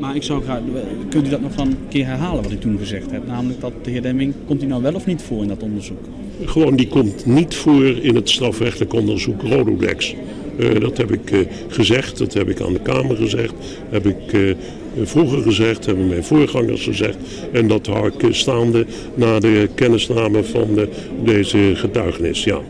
Maar ik zou graag, kunt u dat nog van een keer herhalen wat u toen gezegd hebt? Namelijk dat de heer Demming, komt hij nou wel of niet voor in dat onderzoek? Gewoon, die komt niet voor in het strafrechtelijk onderzoek Rododex. Uh, dat heb ik uh, gezegd, dat heb ik aan de Kamer gezegd, heb ik uh, vroeger gezegd, hebben mijn voorgangers gezegd. En dat hou ik staande na de kennisname van de, deze getuigenis, ja.